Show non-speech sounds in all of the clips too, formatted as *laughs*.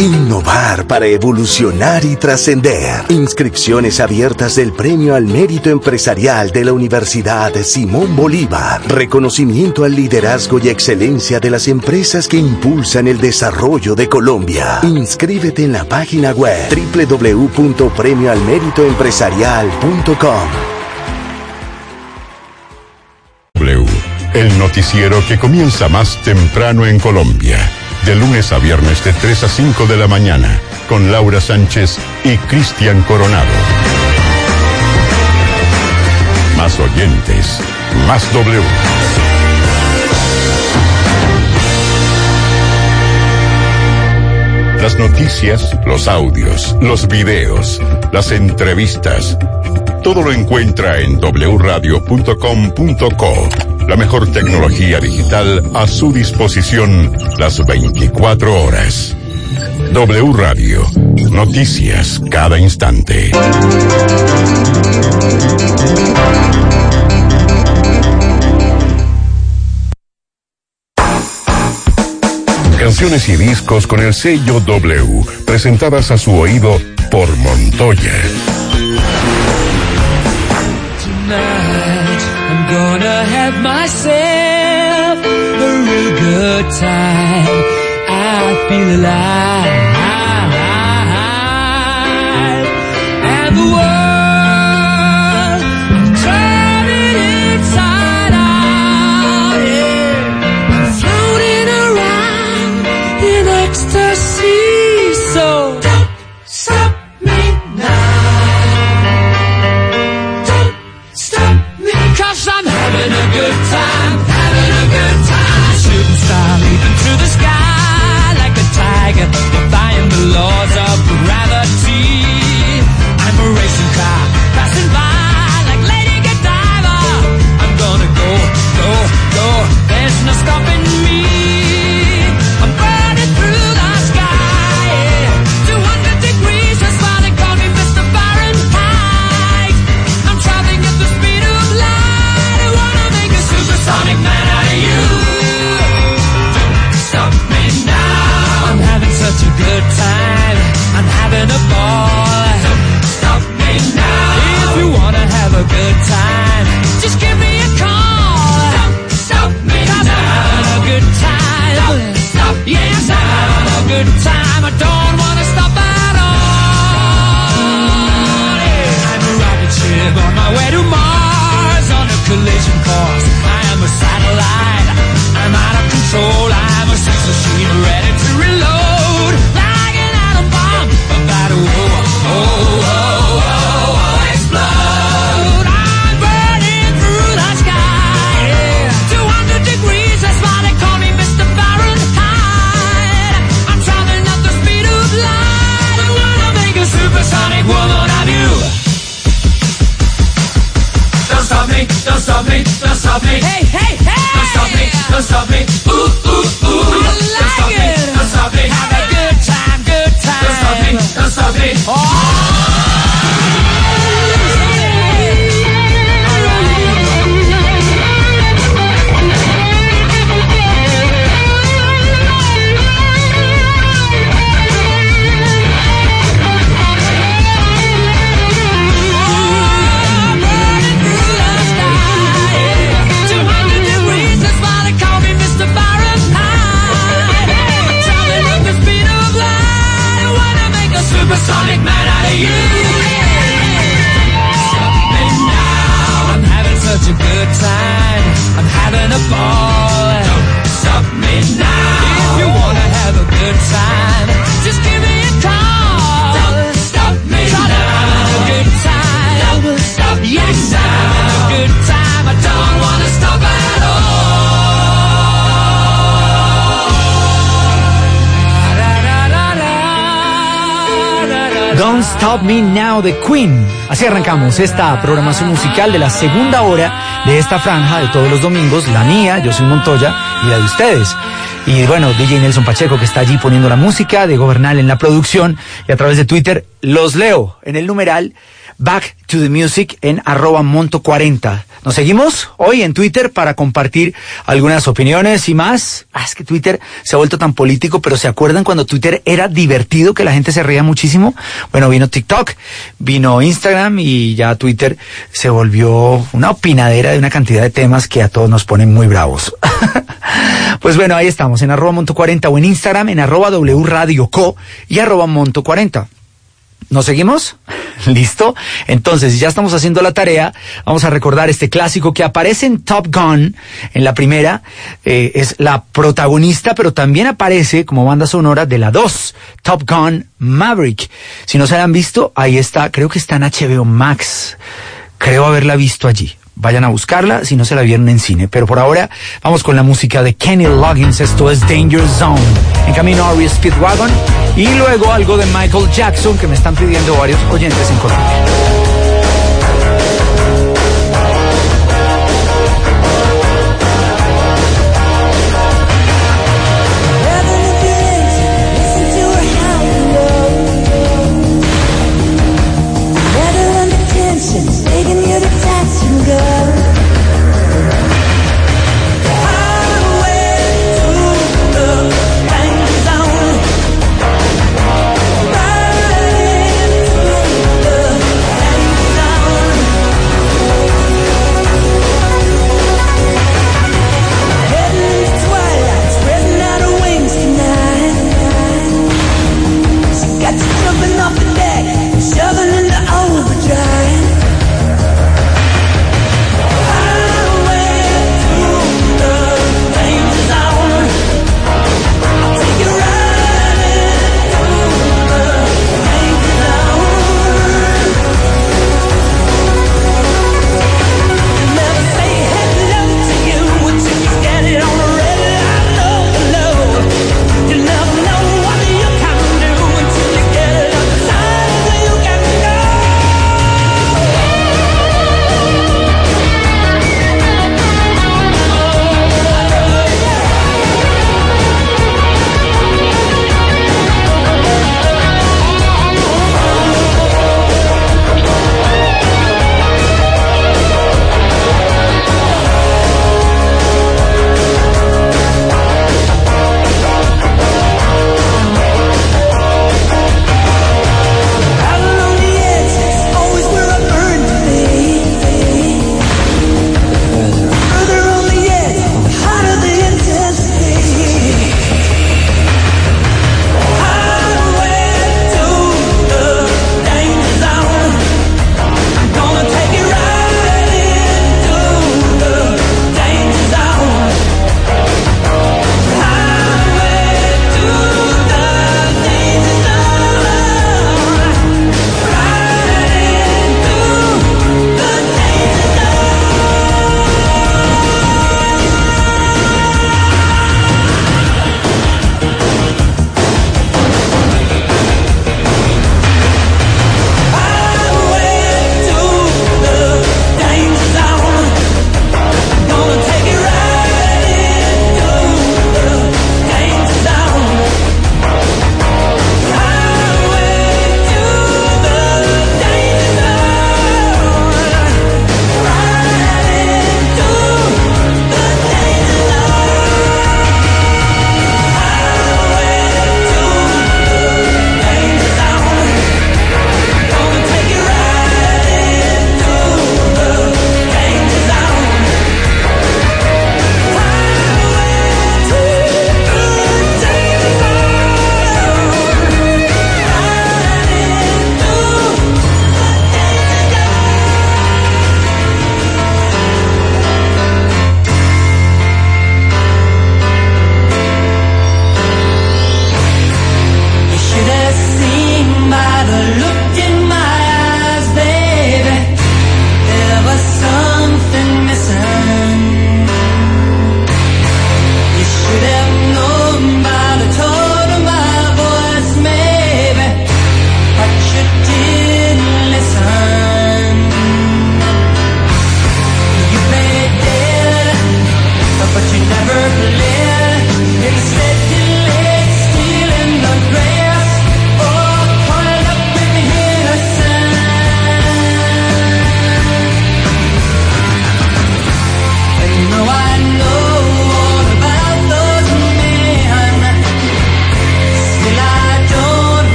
Innovar para evolucionar y trascender. Inscripciones abiertas del Premio al Mérito Empresarial de la Universidad Simón Bolívar. Reconocimiento al liderazgo y excelencia de las empresas que impulsan el desarrollo de Colombia. Inscríbete en la página web www.premioalmeritoempresarial.com. El noticiero que comienza más temprano en Colombia de lunes a viernes de 3 a 5 de la mañana, con Laura Sánchez y Cristian Coronado. Más oyentes, más W. Las noticias, los audios, los videos, las entrevistas. Todo lo encuentra en wradio.com.co la mejor tecnología digital a su disposición las 24 horas. W Radio. Noticias cada instante. Canciones y discos con el sello W, presentadas a su oído por Montoya. Gonna have myself a real good time. I feel alive. Time, having a good time. Shooting star leaping through the sky like a tiger, defying the laws of gravity. I'm a racing car I'm having a ball. Don't stop me now. If you wanna have a good time, just give me a call. Don't stop me Cause now. I'm having a good time. Don't stop yes, I'm having a good time. I don't wanna stop at all. Yeah. I'm a rocket ship on my way to Mars on a collision course. Stop me, don't stop me. Hey, hey, hey! Don't stop me, don't stop me. Ooh, ooh, ooh. I like don't stop it. me, don't stop me. Have a good time, good time. Don't stop me, don't stop me. Oh! Stop Me Now de Queen. Así arrancamos esta programación musical de la segunda hora de esta franja de todos los domingos, la mía, yo soy Montoya, y la de ustedes. Y bueno, DJ Nelson Pacheco que está allí poniendo la música, de Gobernal en la producción, y a través de Twitter los leo en el numeral Back to the Music en arroba monto 40. Nos seguimos hoy en Twitter para compartir algunas opiniones y más. Ah, es que Twitter se ha vuelto tan político, pero ¿se acuerdan cuando Twitter era divertido, que la gente se reía muchísimo? Bueno, vino TikTok, vino Instagram y ya Twitter se volvió una opinadera de una cantidad de temas que a todos nos ponen muy bravos. *laughs* pues bueno, ahí estamos, en arroba monto 40 o en Instagram en arroba W Radio Co y arroba monto 40. ¿Nos seguimos? *laughs* ¿Listo? Entonces, ya estamos haciendo la tarea. Vamos a recordar este clásico que aparece en Top Gun, en la primera. eh, es la protagonista, pero también aparece como banda sonora de la 2, Top Gun Maverick. Si no se han visto, ahí está, creo que está en HBO Max. Creo haberla visto allí. Vayan a buscarla si no se la vieron en cine. Pero por ahora vamos con la música de Kenny Loggins. Esto es Danger Zone. En camino a Speedwagon. Y luego algo de Michael Jackson que me están pidiendo varios oyentes en Colombia.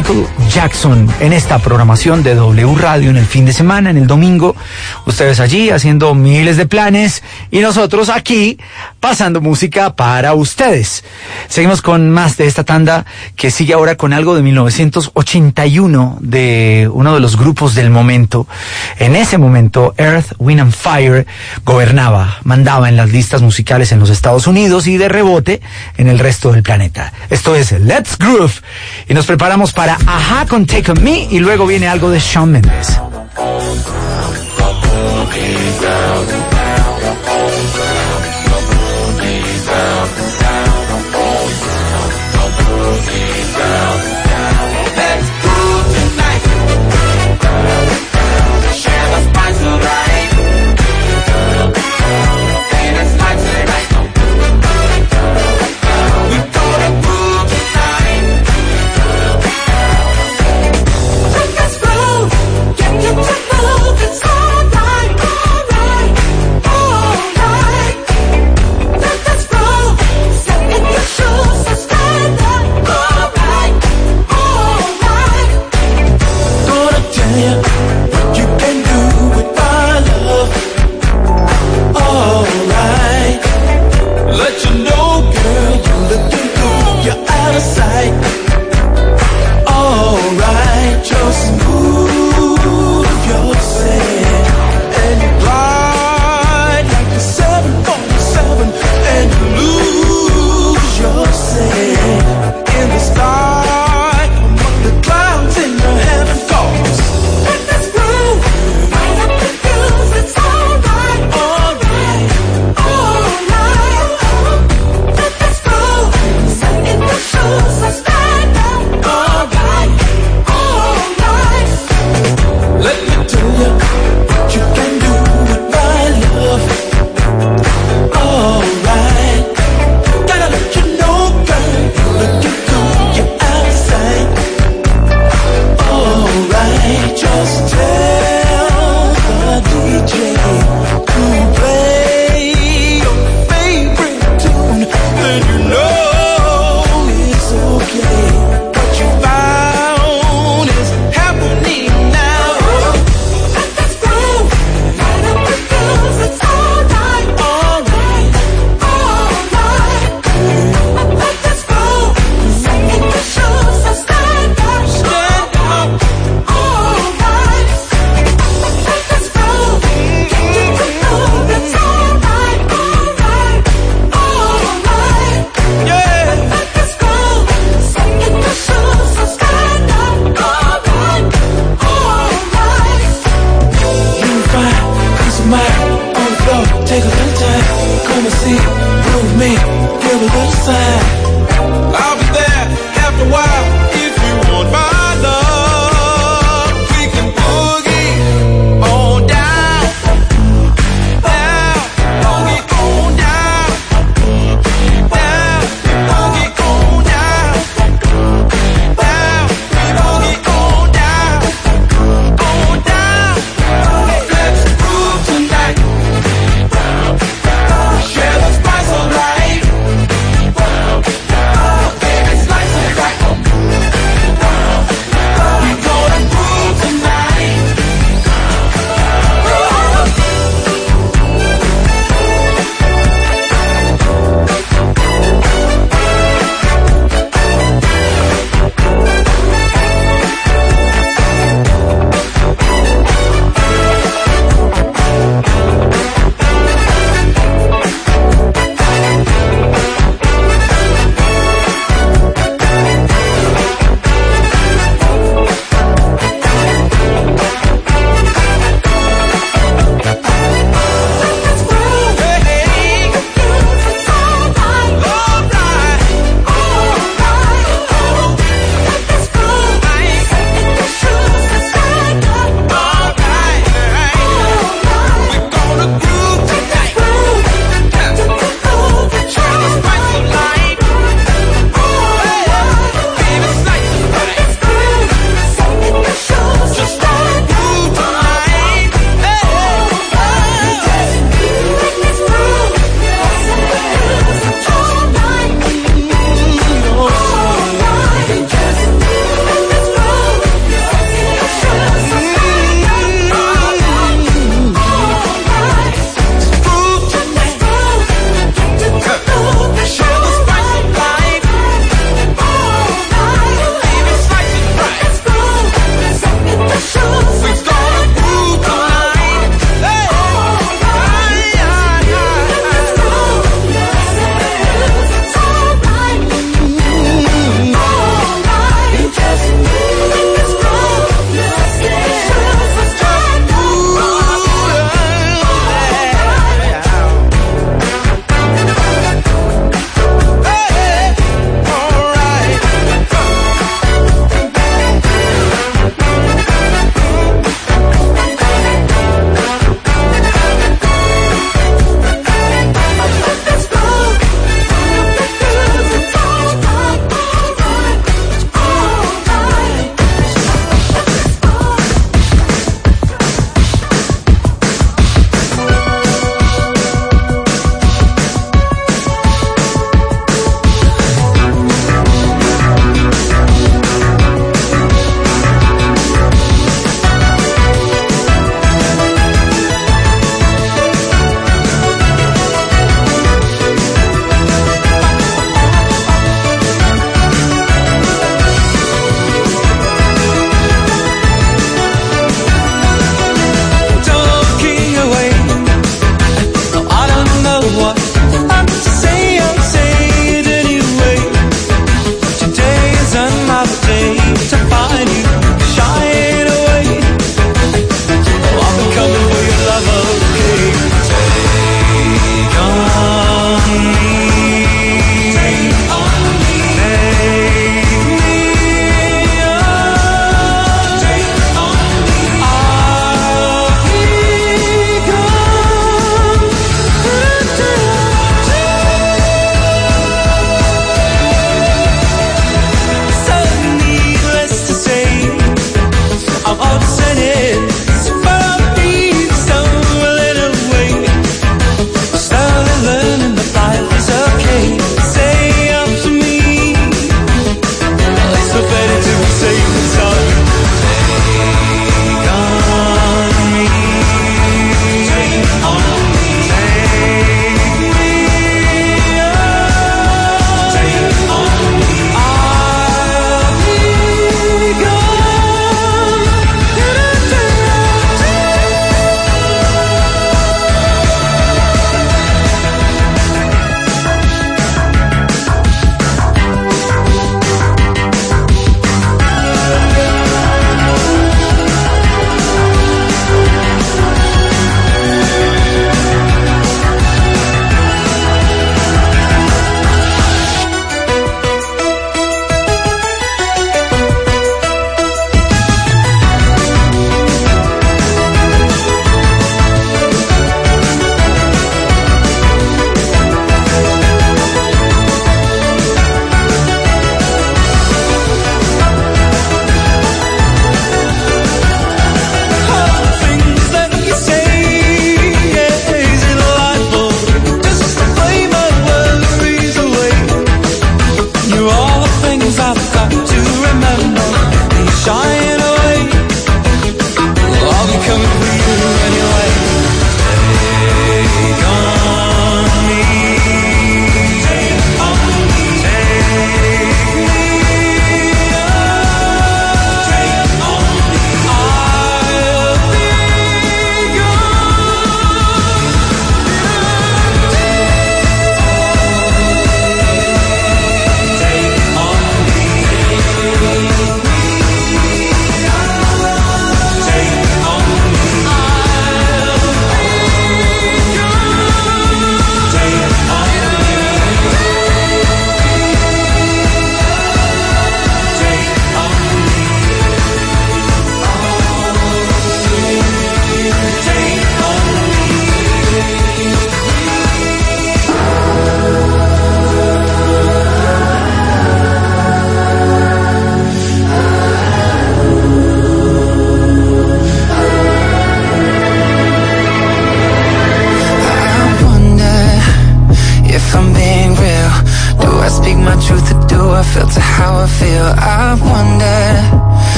Michael Jackson en esta programación de W Radio en el fin de semana, en el domingo. Ustedes allí haciendo miles de planes y nosotros aquí pasando música para ustedes. Seguimos con más de esta tanda que sigue ahora con algo de 1981 de uno de los grupos del momento. En ese momento Earth, Wind and Fire gobernaba, mandaba en las listas musicales en los Estados Unidos y de rebote en el resto del planeta. Esto es Let's Groove y nos preparamos para Aja con Take On Me y luego viene algo de Shawn Mendes. be down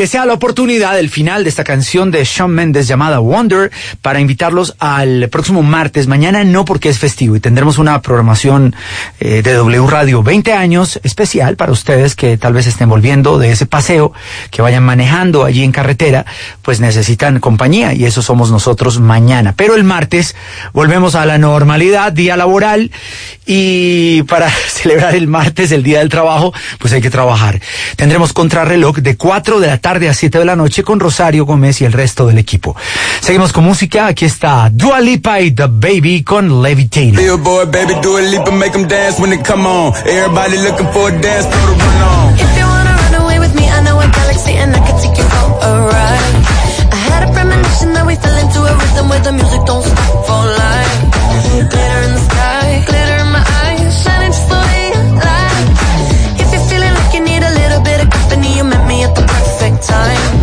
Que sea la oportunidad del final de esta canción de Shawn Mendes llamada Wonder para invitarlos al próximo martes. Mañana no porque es festivo y tendremos una programación eh, de W Radio 20 años especial para ustedes que tal vez estén volviendo de ese paseo, que vayan manejando allí en carretera, pues necesitan compañía y eso somos nosotros mañana. Pero el martes volvemos a la normalidad, día laboral y para *laughs* celebrar el martes, el día del trabajo, pues hay que trabajar. Tendremos contrarreloj de 4 de la tarde a 7 de la noche con Rosario Gómez y el resto del equipo. Seguimos con música. Aquí está Dua Lipa y The Baby con Levitating. Billboard, baby, do a leap and make them dance when they come on. Everybody looking for a dance floor to run on. If you wanna run away with me, I know a galaxy and I can take you for a ride. I had a premonition that we fell into a rhythm where the music don't stop for life. Glitter in the sky, glitter time.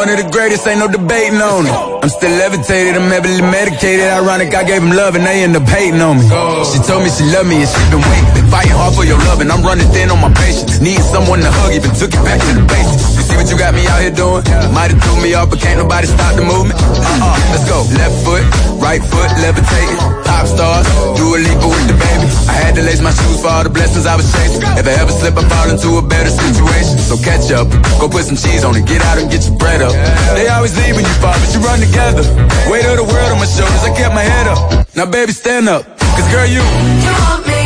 One of the greatest, ain't no debating on it. I'm still levitated, I'm heavily medicated. Ironic, I gave them love and they end up hating on me. She told me she loved me and she been waiting. Been fighting hard for your love and I'm running thin on my patience. Needing someone to hug, even took it back to the basics. See what you got me out here doing? Might have threw me off, but can't nobody stop the movement. Uh-uh, let's go. Left foot, right foot, levitating. Pop stars, do a leap with the baby. I had to lace my shoes for all the blessings I was chasing. If I ever slip, I fall into a better situation. So catch up, go put some cheese on it, get out and get your bread up. They always leave when you fall, but you run together. Weight of the world on my shoulders, I kept my head up. Now baby, stand up, cause girl, you. You want me,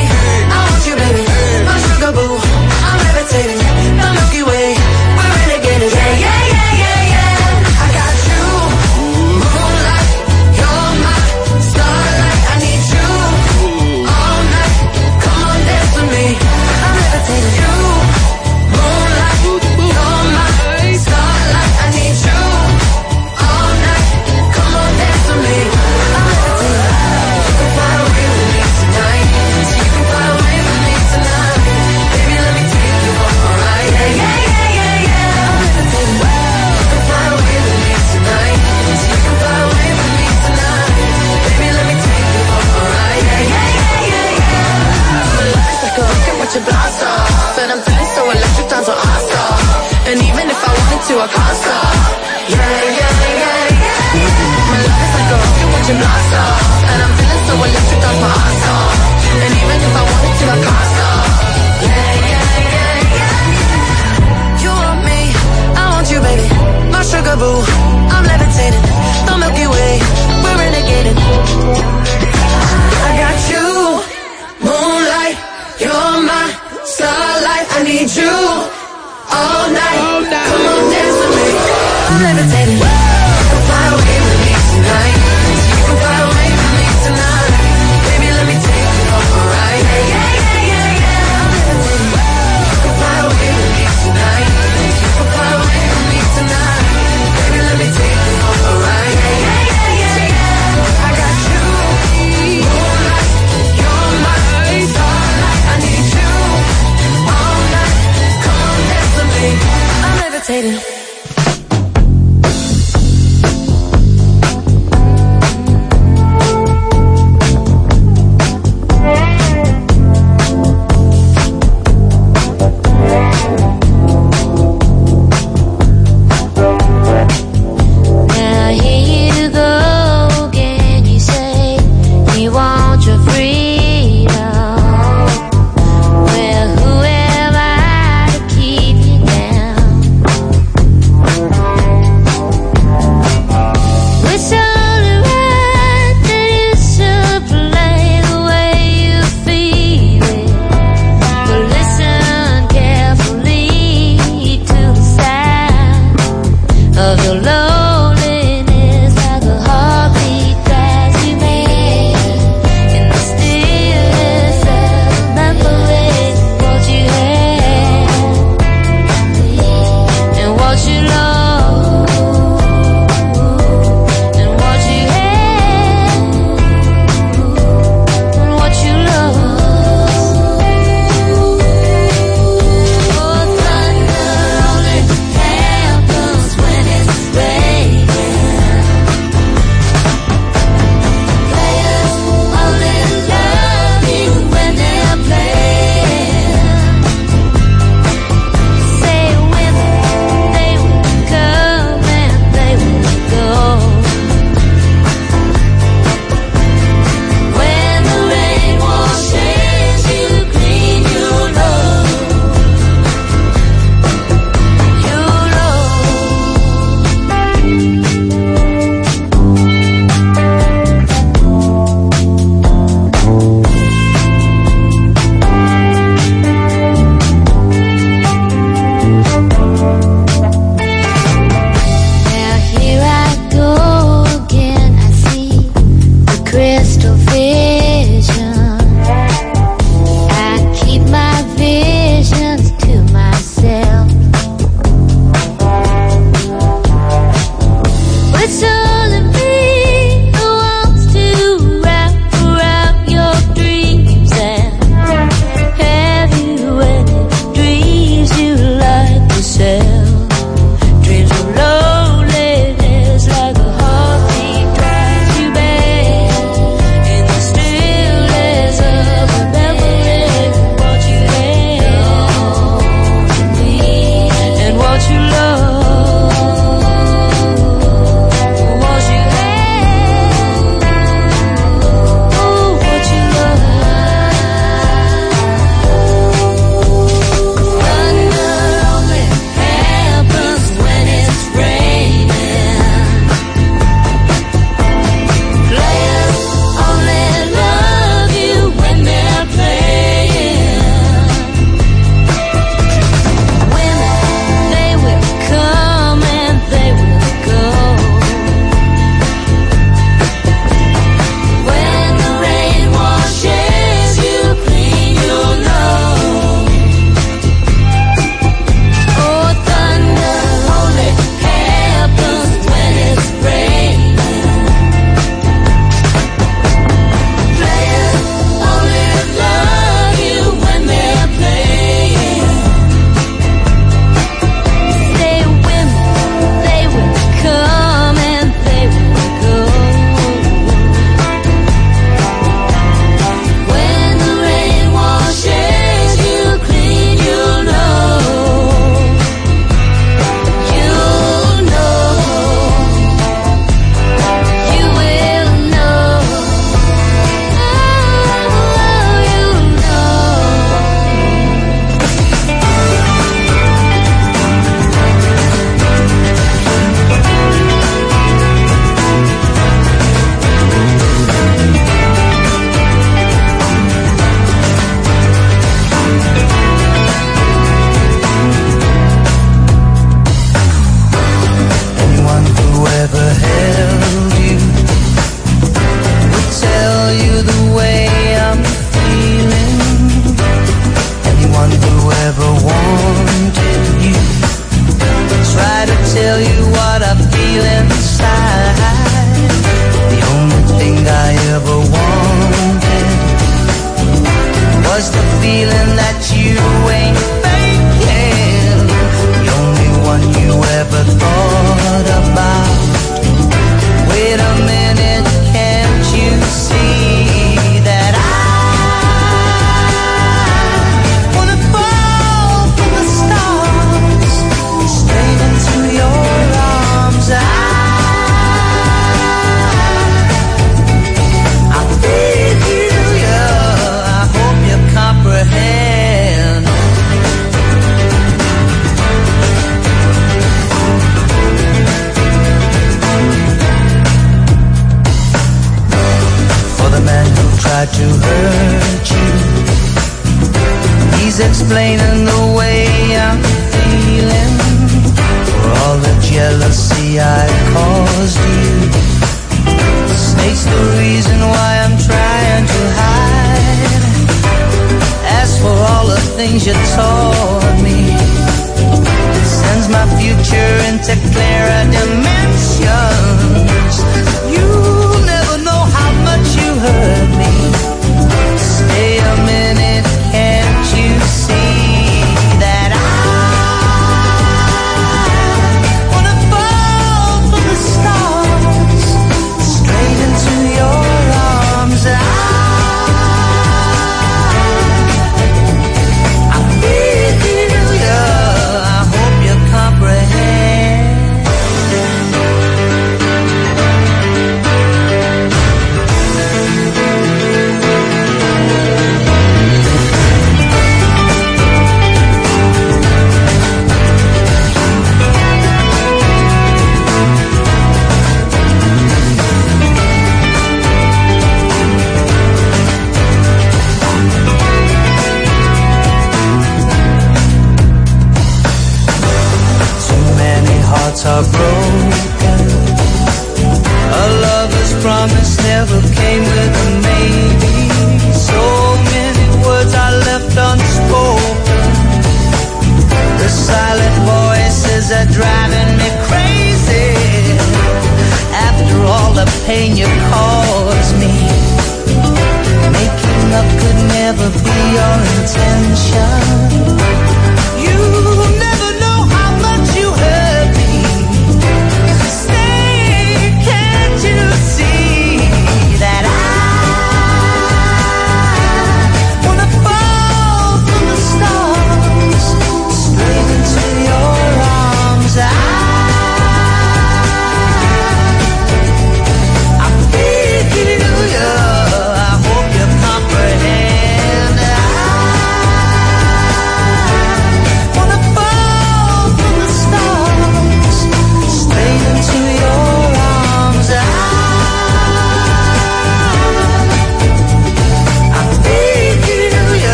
I can't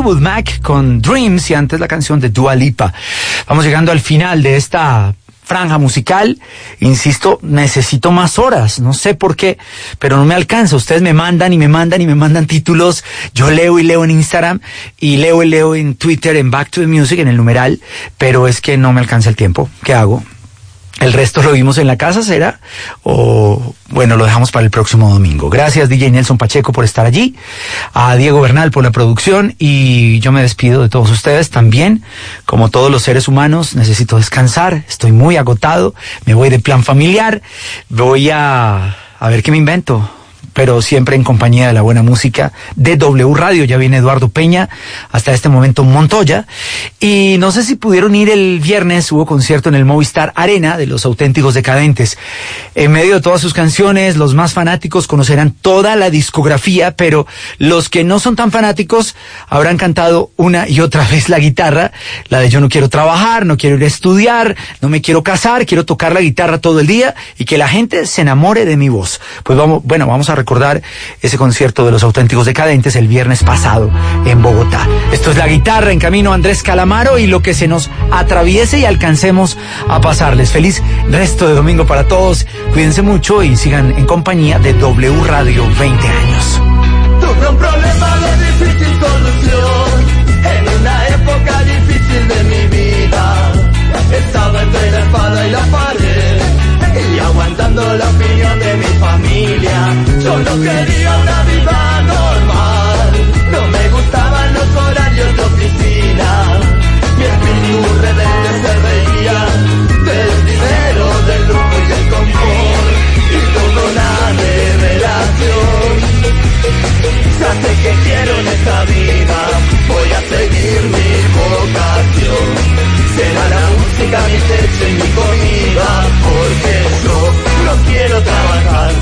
Fleetwood Mac con Dreams y antes la canción de Dua Lipa. Vamos llegando al final de esta franja musical. Insisto, necesito más horas, no sé por qué, pero no me alcanza. Ustedes me mandan y me mandan y me mandan títulos. Yo leo y leo en Instagram y leo y leo en Twitter, en Back to the Music, en el numeral, pero es que no me alcanza el tiempo. ¿Qué hago? El resto lo vimos en la casa, ¿será? O bueno, lo dejamos para el próximo domingo. Gracias DJ Nelson Pacheco por estar allí, a Diego Bernal por la producción. Y yo me despido de todos ustedes también. Como todos los seres humanos, necesito descansar, estoy muy agotado, me voy de plan familiar, voy a, a ver qué me invento pero siempre en compañía de la buena música de W Radio. Ya viene Eduardo Peña, hasta este momento Montoya. Y no sé si pudieron ir el viernes, hubo concierto en el Movistar Arena de los auténticos decadentes. En medio de todas sus canciones, los más fanáticos conocerán toda la discografía, pero los que no son tan fanáticos habrán cantado una y otra *laughs* vez la guitarra, la de yo no quiero trabajar, no quiero ir a estudiar, no me quiero casar, quiero tocar la guitarra todo el día y que la gente se enamore de mi voz. Pues vamos, bueno, vamos a recordar ese concierto de los auténticos decadentes el viernes pasado en Bogotá. Esto es la guitarra en camino Andrés Calamaro y lo que se nos atraviese y alcancemos a pasarles. Feliz resto de domingo para todos. Cuídense mucho y sigan en compañía de W Radio 20 años. Tuve un problema de difícil solución en una época difícil de mi vida. De. Solo quería una vida normal. No me gustaban los horarios de oficina. Mi espíritu rebelde se reía del dinero, del lujo y del confort y toda una revelación. Ya sé que quiero en esta vida, voy a seguir mi vocación. Será la música mi techo y mi comida, porque yo no quiero trabajar,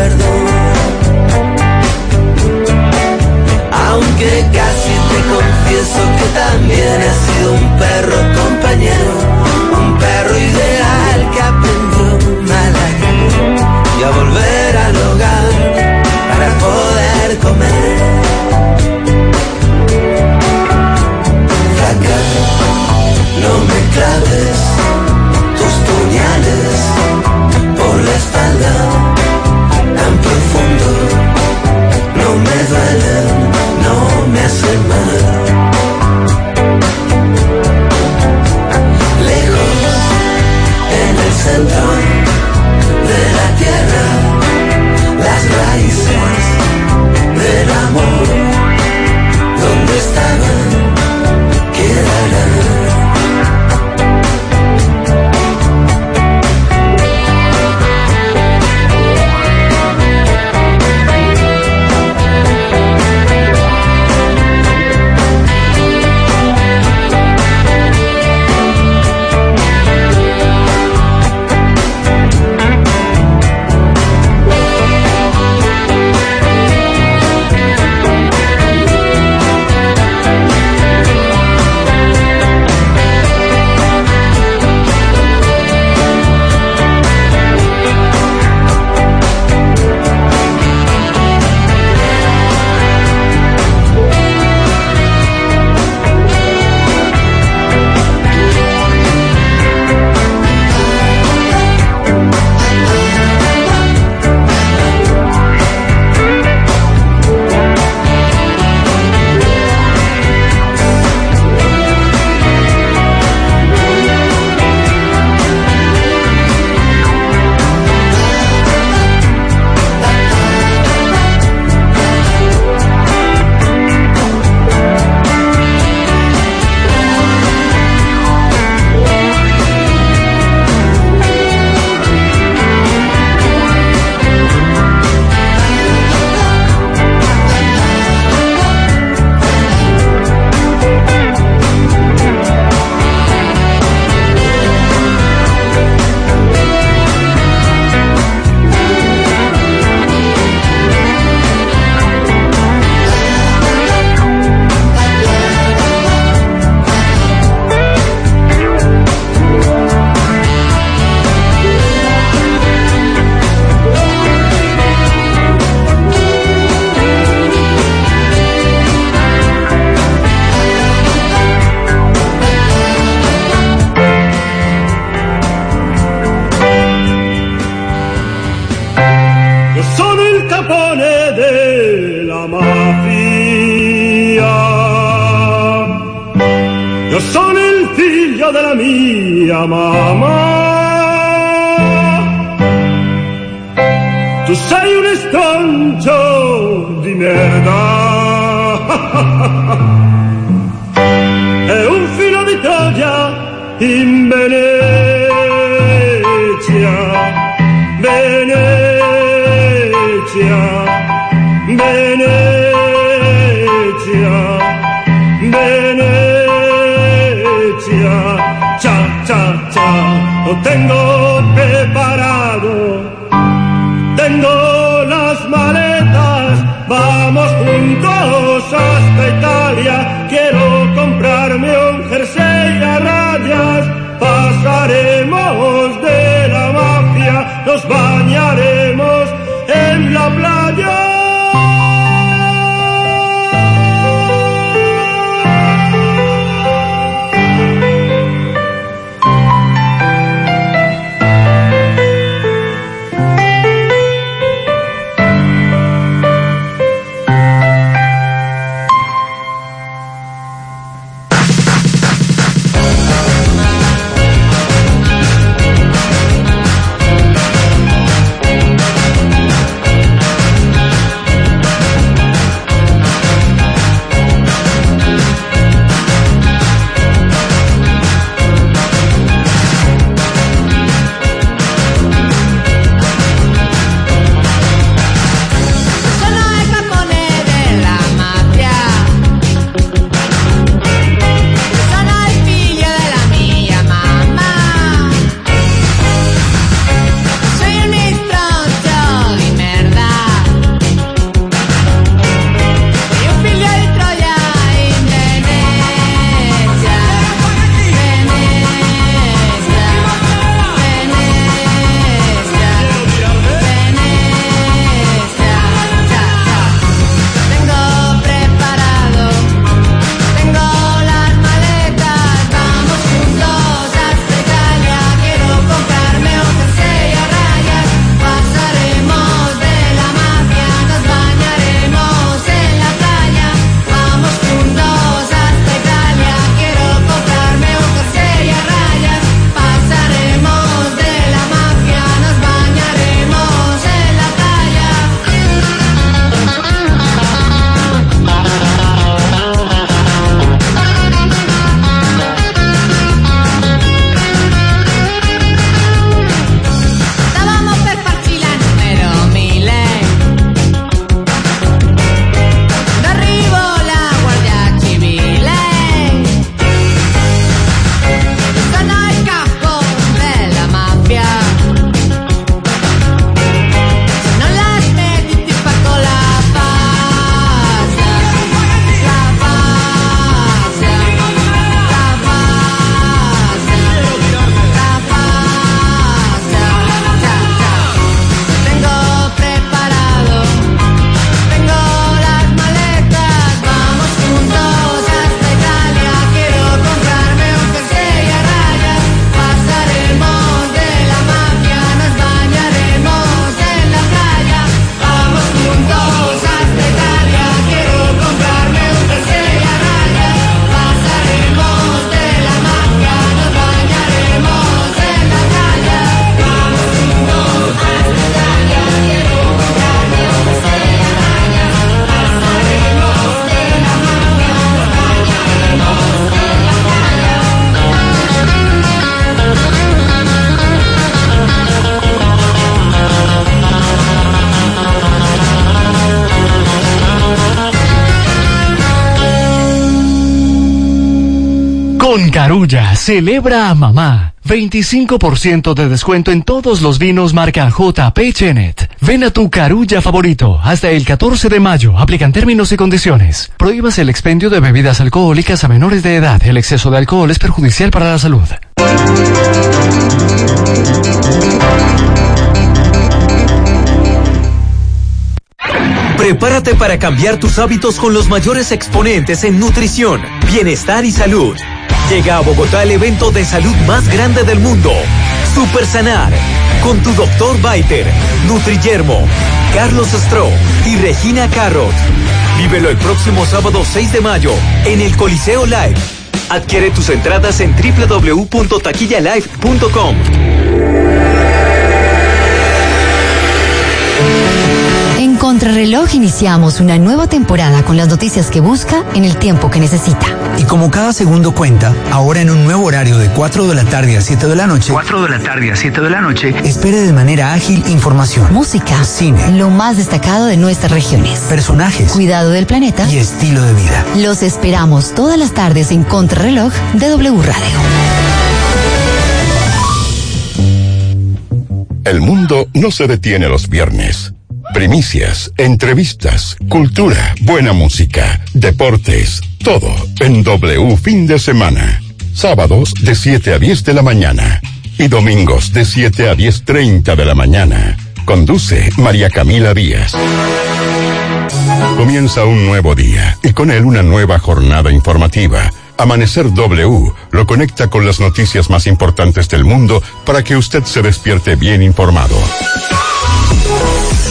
perdón. Maletas, vamos juntos hasta Italia. Celebra a mamá. 25% de descuento en todos los vinos marca JP Chenet. Ven a tu Carulla favorito hasta el 14 de mayo. Aplican términos y condiciones. Prohíbas el expendio de bebidas alcohólicas a menores de edad. El exceso de alcohol es perjudicial para la salud. Prepárate para cambiar tus hábitos con los mayores exponentes en nutrición, bienestar y salud. Llega a Bogotá el evento de salud más grande del mundo, Super Sanar, con tu doctor Biter, Nutriyermo, Carlos Stroh y Regina Carrot. Vívelo el próximo sábado 6 de mayo en el Coliseo Live. Adquiere tus entradas en www.taquillalive.com. En Contrarreloj iniciamos una nueva temporada con las noticias que busca en el tiempo que necesita. Y como cada segundo cuenta, ahora en un nuevo horario de 4 de la tarde a 7 de la noche. 4 de la tarde a 7 de la noche. Espere de manera ágil información. Música, Cine. lo más destacado de nuestras regiones. Personajes. Cuidado del planeta. Y estilo de vida. Los esperamos todas las tardes en Contrarreloj de W Radio. El mundo no se detiene los viernes. Primicias, entrevistas, cultura, buena música, deportes, todo en W fin de semana. Sábados de 7 a 10 de la mañana y domingos de 7 a 10.30 de la mañana. Conduce María Camila Díaz. Comienza un nuevo día y con él una nueva jornada informativa. Amanecer W lo conecta con las noticias más importantes del mundo para que usted se despierte bien informado.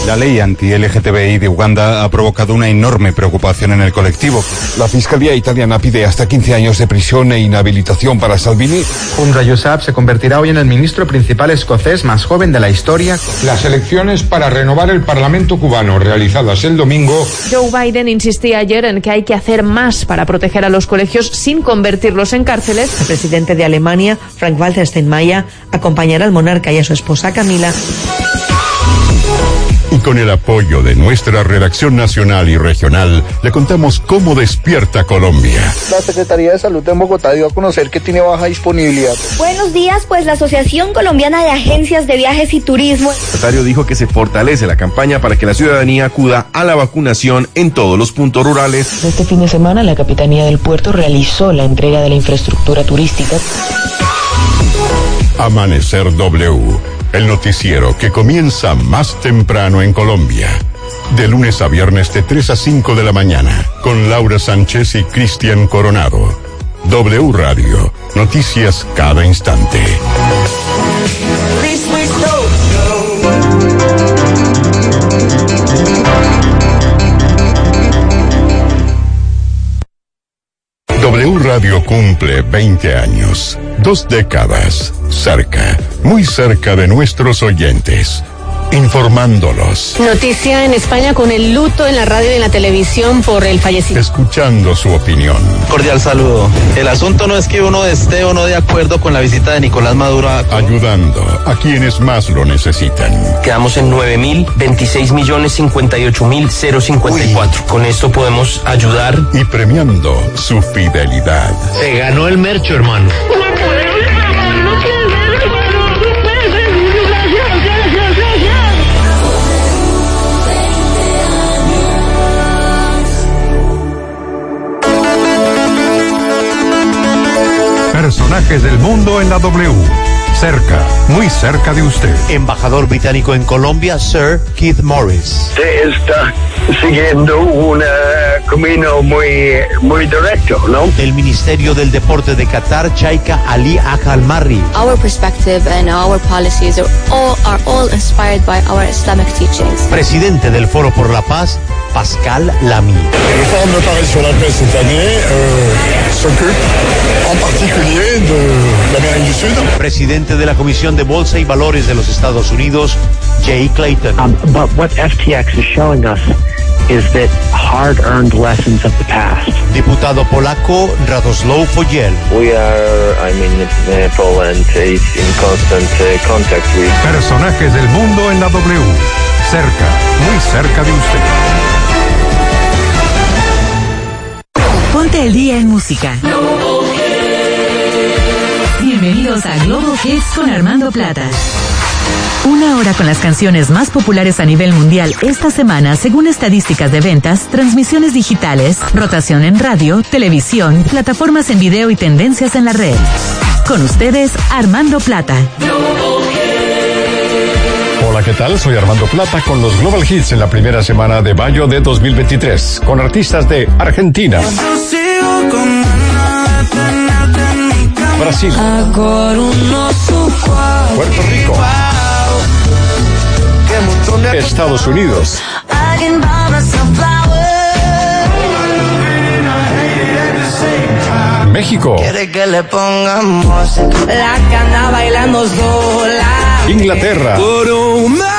La ley anti-LGTBI de Uganda ha provocado una enorme preocupación en el colectivo. La Fiscalía italiana pide hasta 15 años de prisión e inhabilitación para Salvini. Unra Yousaf se convertirá hoy en el ministro principal escocés más joven de la historia. Las elecciones para renovar el Parlamento cubano realizadas el domingo. Joe Biden insistía ayer en que hay que hacer más para proteger a los colegios sin convertirlos en cárceles. El presidente de Alemania, Frank-Walter Steinmeier, acompañará al monarca y a su esposa Camila y con el apoyo de nuestra redacción nacional y regional, le contamos cómo despierta Colombia. La Secretaría de Salud en Bogotá dio a conocer que tiene baja disponibilidad. Buenos días, pues la Asociación Colombiana de Agencias de Viajes y Turismo. El secretario dijo que se fortalece la campaña para que la ciudadanía acuda a la vacunación en todos los puntos rurales. Este fin de semana la Capitanía del Puerto realizó la entrega de la infraestructura turística. Amanecer W el noticiero que comienza más temprano en Colombia. De lunes a viernes de 3 a 5 de la mañana, con Laura Sánchez y Cristian Coronado. W Radio, noticias cada instante. Radio cumple 20 años, dos décadas, cerca, muy cerca de nuestros oyentes, informándolos, Noticia en España con el luto en la radio y en la televisión por el fallecido. escuchando su opinión. Cordial saludo. El asunto no es que uno esté o no de acuerdo con la visita de Nicolás Maduro a... Ayudando a quienes más lo necesitan. Quedamos en 9 mil 26 millones 58 mil 054. Con esto podemos ayudar. Y premiando su fidelidad. Se ganó el mercho, hermano. Personajes del mundo en la W. Cerca, muy cerca de usted. Embajador británico en Colombia, Sir Keith Morris. Usted está siguiendo un eh, camino muy, muy directo, ¿no? El Ministerio del Deporte de Qatar, Chaika Ali Akalmarri. Our perspective and our policies are all, are all inspired by our Islamic teachings. Presidente del Foro por la Paz, Pascal Lamy. Le forum de Paris sur la paix cette année euh, s'occupe en particulier de l'Amérique du Sud. Presidente de la Comisión de Bolsa y Valores de los Estados Unidos, Jay Clayton. Um, but what FTX is showing us is that hard-earned lessons of the past. Diputado polaco, Radoslaw Fogiel. We are, I mean, uh, Poland is in constant uh, contact with. Personajes del mundo en la W. Cerca, muy cerca de usted. Ponte el día en música. Bienvenidos a Global Hits con Armando Plata. Una hora con las canciones más populares a nivel mundial esta semana según estadísticas de ventas, transmisiones digitales, rotación en radio, televisión, plataformas en video y tendencias en la red. Con ustedes, Armando Plata. Hola, ¿qué tal? Soy Armando Plata con los Global Hits en la primera semana de mayo de 2023, con artistas de Argentina, Brasil, Puerto Rico, Estados Unidos, México. Quiere que le pongamos la cana bailando sola. Inglaterra. Colombia.